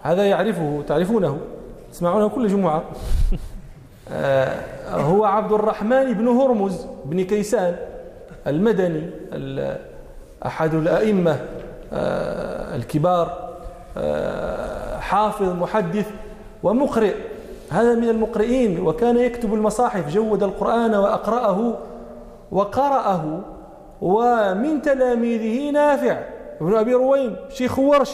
[SPEAKER 1] هذا يعرفه تعرفونه تسمعونه كل جمعة. هو عبد الرحمن بن هرمز بن كيسان المدني أحد الأئمة آه، الكبار آه، حافظ محدث ومقرئ. هذا من المقرئين وكان يكتب المصاحف جود القرآن وأقرأه وقرأه ومن تلاميذه نافع ابن أبي رويم شيخ ورش.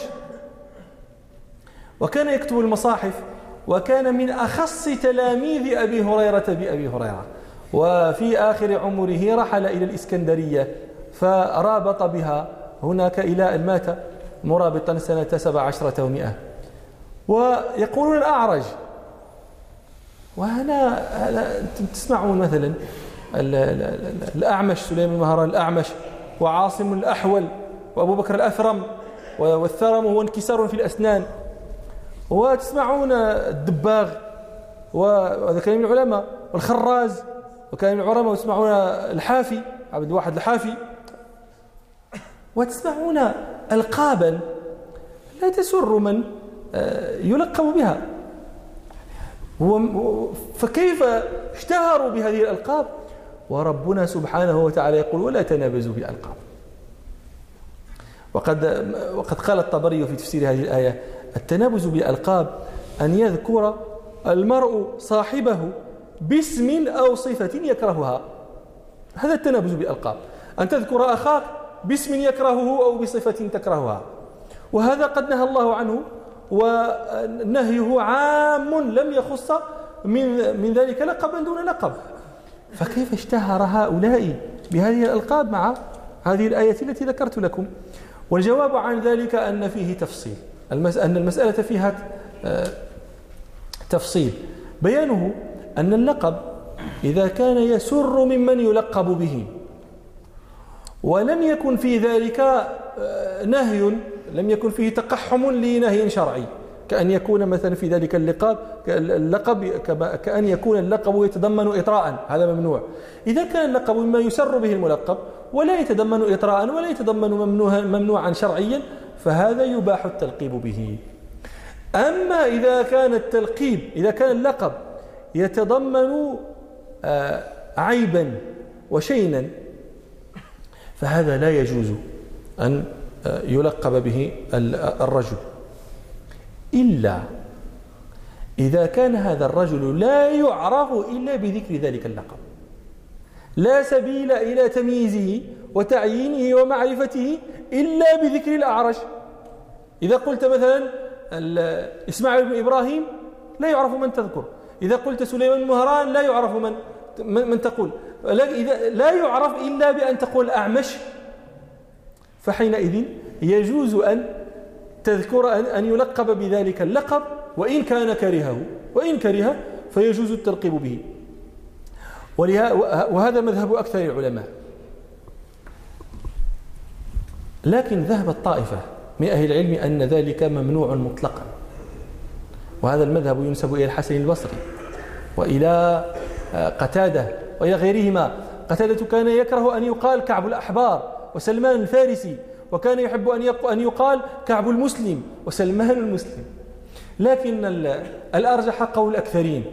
[SPEAKER 1] وكان يكتب المصاحف وكان من أخص تلاميذ أبي هريرة بأبي هريرة. وفي آخر عمره رحل إلى الإسكندرية فرابط بها. هناك إلى أن مات مرابطا سنة سبع عشرة ومئة. ويقولون الأعرج. وهنا تسمعون مثلا الأعمش سليمان المهران الأعمش وعاصم الأحول وأبو بكر الأثرم والثرم هو انكسار في الأسنان. وتسمعون الدباغ وهذا كلام من العلماء والخراز وكان من العلماء وتسمعون الحافي عبد الواحد الحافي. وتسمعون ألقابا لا تسر من آه، يلقب بها. فكيف اشتهروا بهذه الألقاب؟ وربنا سبحانه وتعالى يقول ولا تنابزوا بالألقاب وقد وقد قال الطبري في تفسير هذه الآية التنابز بالألقاب أن يذكر المرء صاحبه باسم أو صفة يكرهها. هذا التنابز بالألقاب. أن تذكر أخاك باسم يكرهه أو بصفة تكرهها. وهذا قد نهى الله عنه ونهيه عام لم يخص من من ذلك لقبا دون لقب. فكيف اشتهر هؤلاء بهذه الألقاب مع هذه الآية التي ذكرت لكم؟ والجواب عن ذلك أن فيه تفصيل. أن المسألة فيها تفصيل. بيانه أن اللقب إذا كان يسر ممن يلقب به. ولم يكن في ذلك آه، نهي لم يكن فيه تقحم لنهي شرعي. كأن يكون مثلا في ذلك اللقب اللقب كأن يكون اللقب يتضمن إطراء. هذا ممنوع. إذا كان اللقب مما يسر به الملقب ولا يتضمن إطراء ولا يتضمن ممنوعا شرعيا فهذا يباح التلقيب به. أما إذا كان التلقيب إذا كان اللقب يتضمن آه، عيبا وشينا فهذا لا يجوز أن آه، يلقب به الرجل. إلا إذا كان هذا الرجل لا يعرف إلا بذكر ذلك اللقب. لا سبيل إلى تمييزه وتعيينه ومعرفته إلا بذكر الأعرج. إذا قلت مثلا إسماعيل بن إبراهيم لا يعرف من تذكر. إذا قلت سليمان مهران لا يعرف من من تقول. لا يعرف إلا بأن تقول أعمش. فحينئذ يجوز أن تذكر أن يلقب بذلك اللقب وإن كان كرهه. وإن كره فيجوز التلقيب به. وهذا مذهب أكثر العلماء. لكن ذهبت طائفة من أهل العلم أن ذلك ممنوع مطلقا. وهذا المذهب ينسب إلى الحسن البصري وإلى آه، قتادة وإلى غيرهما. قتادة كان يكره أن يقال كعب الأحبار وسلمان الفارسي وكان يحب أن يقال كعب المسلم وسلمان المسلم. لكن الأرجح قول الأكثرين.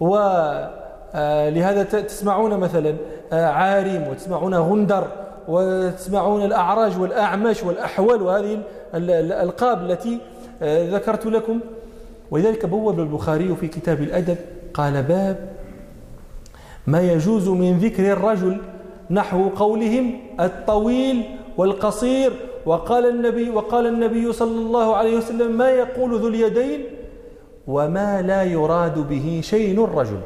[SPEAKER 1] ولهذا آه، تسمعون مثلا آه، عارم وتسمعون غندر وتسمعون الأعراج والأعمش والأحول وهذه الألقاب التي آه، ذكرت لكم. ولذلك بوب البخاري في كتاب الأدب قال باب ما يجوز من ذكر الرجل نحو قولهم الطويل والقصير وقال النبي وقال النبي صلى الله عليه وسلم ما يقول ذو اليدين وما لا يراد به شيء الرجل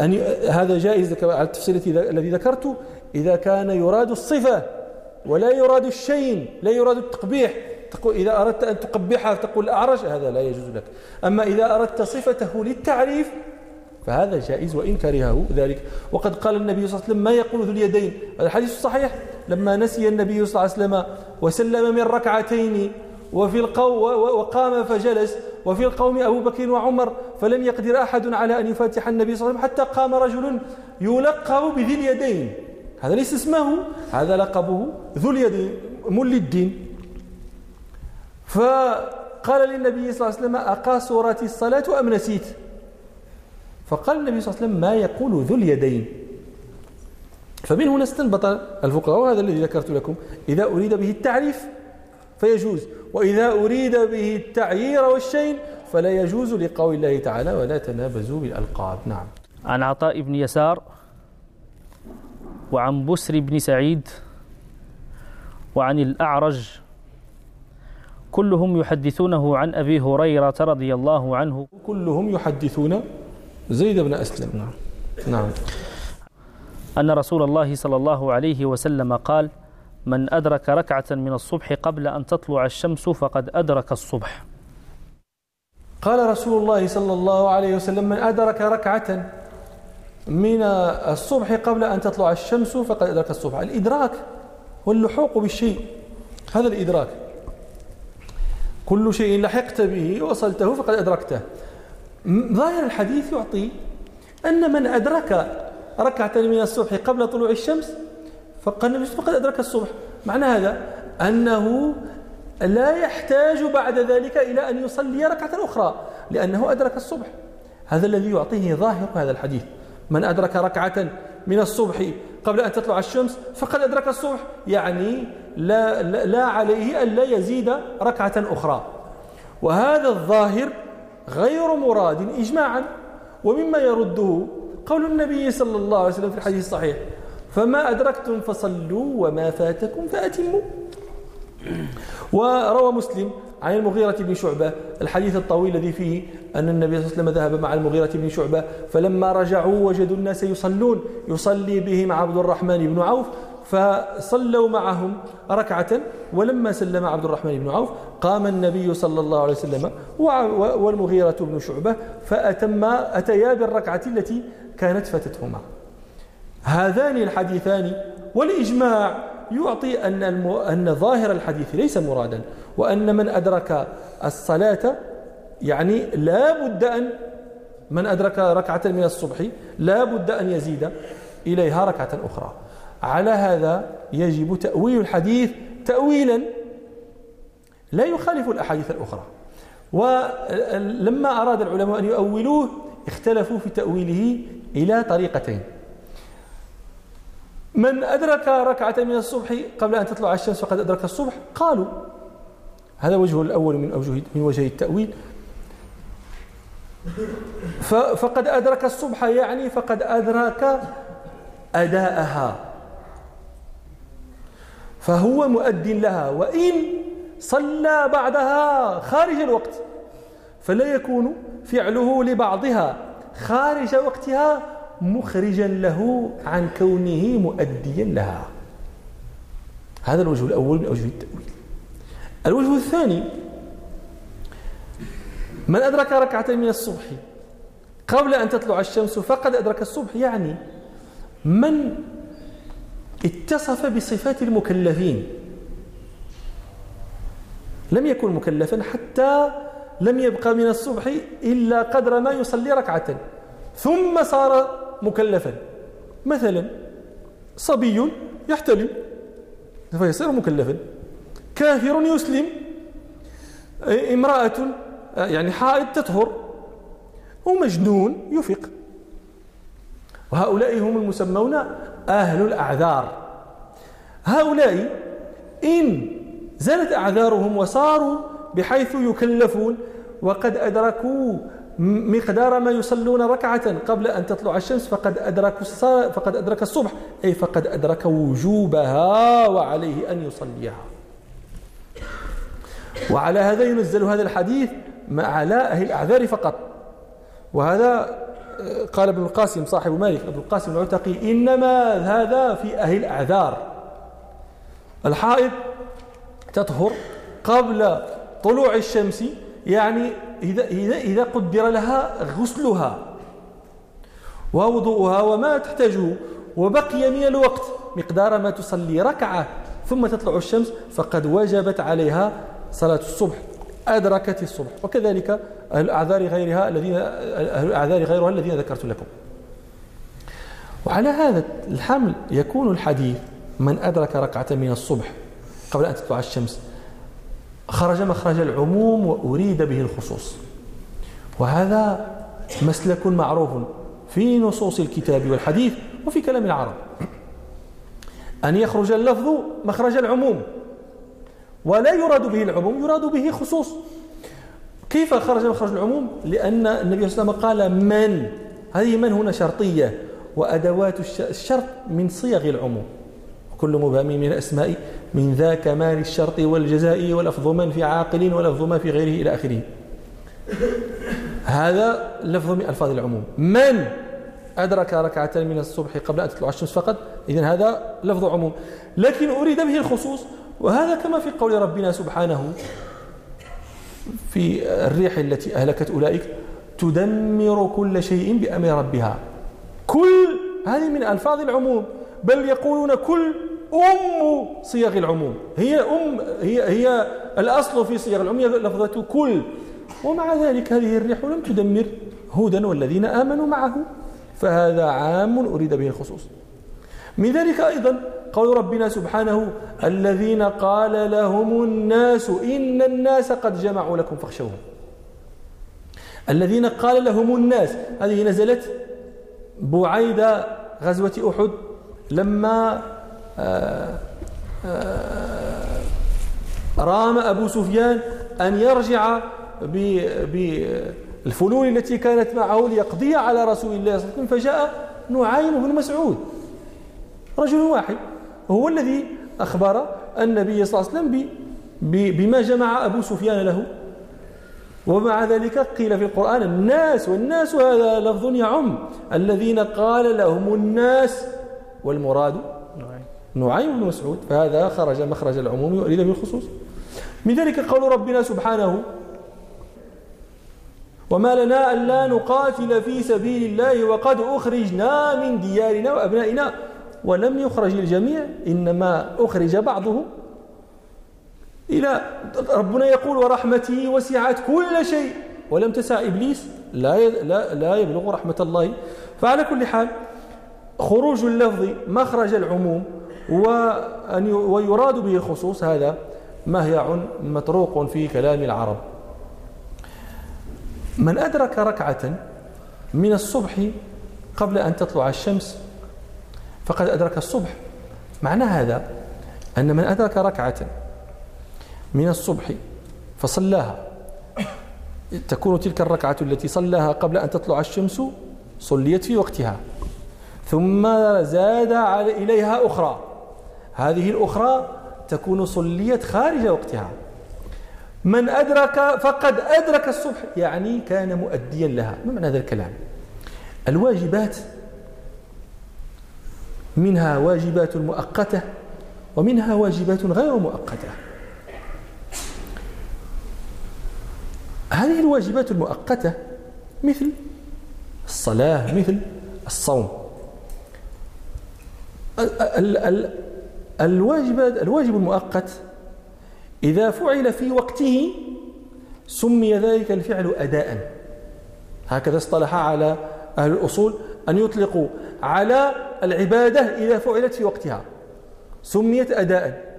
[SPEAKER 1] أن هذا جائز على التفسير الذي ذكرته. إذا كان يراد الصفة ولا يراد الشيء لا يراد التقبيح. تقول إذا أردت أن تقبحها تقول أعرج هذا لا يجوز لك. أما إذا أردت صفته للتعريف فهذا جائز وإن كرهه ذلك. وقد قال النبي صلى الله عليه وسلم ما يقول ذو اليدين؟ الحديث الصحيح لما نسي النبي صلى الله عليه وسلم وسلم من ركعتين وفي القوم وقام فجلس وفي القوم أبو بكر وعمر فلم يقدر أحد على أن يفاتح النبي صلى الله عليه وسلم حتى قام رجل يلقب بذي اليدين. هذا ليس اسمه هذا لقبه ذو اليدين مل الدين. فقال للنبي صلى الله عليه وسلم أقاصرت الصلاة أم نسيت؟ فقال النبي صلى الله عليه وسلم ما يقول ذو اليدين. فمن هنا استنبط الفقهاء وهذا الذي ذكرت لكم إذا أريد به التعريف فيجوز وإذا أريد به التعيير والشين فلا يجوز لقول الله تعالى ولا تنابزوا بالألقاب. نعم.
[SPEAKER 2] عن عطاء بن يسار وعن بسر بن سعيد وعن الأعرج كلهم يحدثونه عن أبي هريرة رضي الله عنه.
[SPEAKER 1] كلهم يحدثون زيد بن أسلم. نعم. نعم.
[SPEAKER 2] أن رسول الله صلى الله عليه وسلم قال من أدرك ركعة من الصبح قبل أن تطلع الشمس فقد أدرك الصبح.
[SPEAKER 1] قال رسول الله صلى الله عليه وسلم من أدرك ركعة من الصبح قبل أن تطلع الشمس فقد أدرك الصبح. الإدراك هو اللحوق بالشيء. هذا الإدراك. كل شيء لحقت به وصلته فقد أدركته. ظاهر الحديث يعطي أن من أدرك ركعة من الصبح قبل طلوع الشمس فقد فقد أدرك الصبح. معنى هذا أنه لا يحتاج بعد ذلك إلى أن يصلي ركعة أخرى لأنه أدرك الصبح. هذا الذي يعطيه ظاهر هذا الحديث. من أدرك ركعة من الصبح قبل أن تطلع الشمس فقد أدرك الصبح يعني لا, لا, عليه أن لا يزيد ركعة أخرى. وهذا الظاهر غير مراد إجماعا ومما يرده قول النبي صلى الله عليه وسلم في الحديث الصحيح فما أدركتم فصلوا وما فاتكم فأتموا. وروى مسلم عن المغيرة بن شعبة الحديث الطويل الذي فيه أن النبي صلى الله عليه وسلم ذهب مع المغيرة بن شعبة فلما رجعوا وجدوا الناس يصلون يصلي بهم عبد الرحمن بن عوف فصلوا معهم ركعة ولما سلم عبد الرحمن بن عوف قام النبي صلى الله عليه وسلم والمغيرة بن شعبة فأتما أتيا بالركعة التي كانت فاتتهما. هذان الحديثان والإجماع يعطي أن. أن ظاهر الحديث ليس مرادا وأن من أدرك الصلاة يعني لا بد أن من أدرك ركعة من الصبح لا بد أن يزيد إليها ركعة أخرى على هذا يجب تأويل الحديث تأويلا لا يخالف الأحاديث الأخرى ولما أراد العلماء أن يؤولوه اختلفوا في تأويله إلى طريقتين من أدرك ركعة من الصبح قبل أن تطلع الشمس فقد أدرك الصبح؟ قالوا. هذا وجه الأول من أوجه من وجه التأويل. فقد أدرك الصبح يعني فقد أدرك أداءها. فهو مؤد لها. وإن صلى بعدها خارج الوقت فلا يكون فعله لبعضها. خارج وقتها مخرجا له عن كونه مؤديا لها. هذا الوجه الأول من أوجه التأويل. الوجه الثاني من أدرك ركعة من الصبح قبل أن تطلع الشمس فقد أدرك الصبح يعني من اتصف بصفات المكلفين. لم يكن مكلفا حتى لم يبقى من الصبح إلا قدر ما يصلي ركعة ثم صار مكلفا. مثلا صبي يحتلم فيصير مكلفا. كافر يسلم امرأة يعني حائض تطهر ومجنون يفق. وهؤلاء هم المسمون أهل الأعذار. هؤلاء إن زالت أعذارهم وصاروا بحيث يكلفون وقد أدركوا مقدار ما يصلون ركعة قبل أن تطلع الشمس فقد أدرك فقد أدرك الصبح أي فقد أدرك وجوبها وعليه أن يصليها. وعلى هذا ينزل هذا الحديث على أهل الأعذار فقط. وهذا آه، قال ابن القاسم صاحب مالك ابن القاسم العتقي إنما هذا في أهل الأعذار. الحائض تطهر قبل طلوع الشمس يعني إذا, إذا, إذا قدر لها غسلها ووضوءها وما تحتاجه وبقي من الوقت مقدار ما تصلي ركعة ثم تطلع الشمس فقد وجبت عليها صلاة الصبح أدركت الصبح. وكذلك الأعذار غيرها الذين الأعذار غيرها الذين ذكرت لكم. وعلى هذا الحمل يكون الحديث من أدرك ركعة من الصبح قبل أن تطلع الشمس. خرج مخرج العموم وأريد به الخصوص. وهذا مسلك معروف في نصوص الكتاب والحديث وفي كلام العرب. أن يخرج اللفظ مخرج العموم. ولا يراد به العموم يراد به خصوص. كيف خرج مخرج العموم؟ لأن النبي صلى الله عليه وسلم قال من؟ هذه من هنا شرطية. وأدوات الشرط من صيغ العموم. كل مبهم من الأسماء من ذا كمال الشرط والجزاء ولفظ من في عاقل ولفظ ما في غيره إلى آخره. هذا لفظ من ألفاظ العموم. من أدرك ركعة من الصبح قبل أن تطلع الشمس فقط؟ إذن هذا لفظ عموم. لكن أريد به الخصوص وهذا كما في قول ربنا سبحانه في الريح التي أهلكت أولئك تدمر كل شيء بأمر ربها. كل هذه من ألفاظ العموم. بل يقولون كل أم صيغ العموم. هي أم هي هي الأصل في صيغ العموم لفظة كل. ومع ذلك هذه الريح لم تدمر هودا والذين آمنوا معه فهذا عام أريد به الخصوص. من ذلك أيضا قول ربنا سبحانه الذين قال لهم الناس إن الناس قد جمعوا لكم فاخشوهم. الذين قال لهم الناس هذه نزلت بعيد غزوة أحد لما رام أبو سفيان أن يرجع بالفنون التي كانت معه ليقضي على رسول الله صلى الله عليه وسلم. فجاء نعيم بن مسعود رجل واحد هو الذي أخبر النبي صلى الله عليه وسلم بما جمع أبو سفيان له. ومع ذلك قيل في القرآن الناس والناس هذا لفظ يعم الذين قال لهم الناس والمراد نعيم بن مسعود فهذا خرج مخرج العموم وأريد بالخصوص من ذلك قول ربنا سبحانه وما لنا ألا نقاتل في سبيل الله وقد أخرجنا من ديارنا وأبنائنا ولم يخرج الجميع إنما أخرج بعضهم. إلى ربنا يقول ورحمته وسعت كل شيء ولم تسع إبليس لا لا لا يبلغ رحمة الله. فعلى كل حال خروج اللفظ مخرج العموم ويراد به الخصوص هذا مهيع مطروق في كلام العرب. من أدرك ركعة من الصبح قبل أن تطلع الشمس فقد أدرك الصبح. معنى هذا أن من أدرك ركعة من الصبح فصلاها. تكون تلك الركعة التي صلاها قبل أن تطلع الشمس صليت في وقتها. ثم زاد إليها أخرى. هذه الأخرى تكون صليت خارج وقتها. من أدرك فقد أدرك الصبح يعني كان مؤديا لها. ما معنى هذا الكلام؟ الواجبات منها واجبات مؤقتة ومنها واجبات غير مؤقتة. هذه الواجبات المؤقتة مثل الصلاة مثل الصوم. الواجبات الواجب المؤقت إذا فعل في وقته سمي ذلك الفعل أداء. هكذا اصطلح على أهل الأصول أن يطلقوا على العبادة إذا فعلت في وقتها. سميت أداء.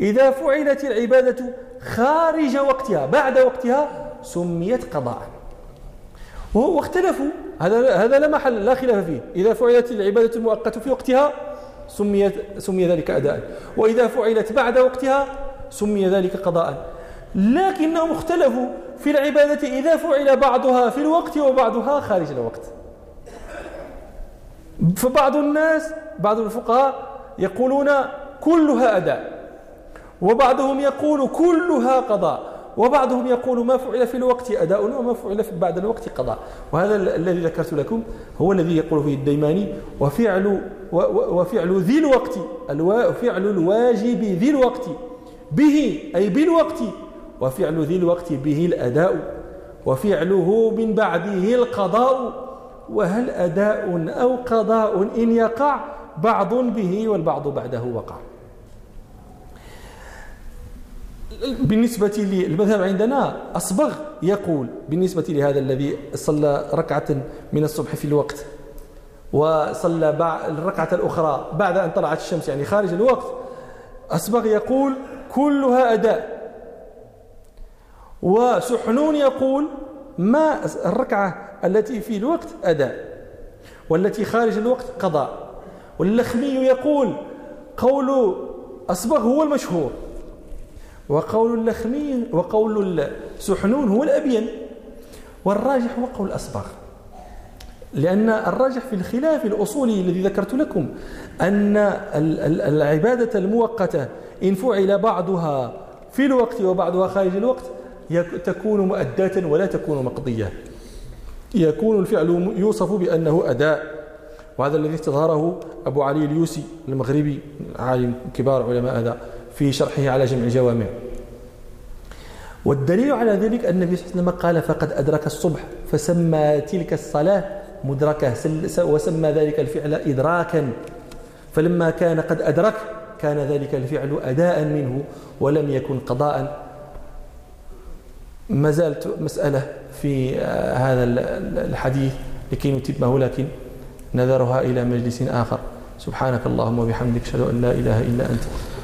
[SPEAKER 1] إذا فعلت العبادة خارج وقتها بعد وقتها سميت قضاء. واختلفوا. هذا هذا لا محل لا خلاف فيه. إذا فعلت العبادة المؤقتة في وقتها سميت سمي ذلك أداء. وإذا فعلت بعد وقتها سمي ذلك قضاء. لكنهم اختلفوا في العبادة إذا فعل بعضها في الوقت وبعضها خارج الوقت. فبعض الناس بعض الفقهاء يقولون كلها أداء وبعضهم يقول كلها قضاء. وبعضهم يقول ما فعل في الوقت أداء وما فعل بعد الوقت قضاء. وهذا الذي ذكرت لكم هو الذي يقول فيه الديماني وفعل وفعل ذي الوقت فعل الواجب ذي الوقت به أي بالوقت وفعل ذي الوقت به الأداء وفعله من بعده القضاء. وهل أداء أو قضاء إن يقع؟ بعض به والبعض بعده وقع. بالنسبة للمذهب عندنا أصبغ يقول بالنسبة لهذا الذي صلى ركعة من الصبح في الوقت وصلى الركعة الأخرى بعد أن طلعت الشمس يعني خارج الوقت أصبغ يقول كلها أداء. وسحنون يقول ما الركعة التي في الوقت أداء والتي خارج الوقت قضاء. واللخمي يقول قول أصبغ هو المشهور. وقول اللخمي وقول السحنون هو الأبين والراجح هو قول الأصبغ. لأن الراجح في الخلاف الأصولي الذي ذكرت لكم أن العبادة المؤقتة إن فعل بعضها في الوقت وبعضها خارج الوقت تكون مؤداة ولا تكون مقضية. يكون الفعل يوصف بأنه أداء. وهذا الذي استظهره أبو علي اليوسي المغربي عالم كبار علماء هذا في شرحه على جمع الجوامع والدليل على ذلك أن النبي صلى الله عليه وسلم قال فقد أدرك الصبح فسمى تلك الصلاة مدركة وسمى ذلك الفعل إدراكا. فلما كان قد أدرك كان ذلك الفعل أداء منه ولم يكن قضاء ما زالت مسألة في هذا الحديث لكي نتمه لكن نذرها إلى مجلس آخر. سبحانك اللهم وبحمدك أشهد أن لا إله إلا أنت.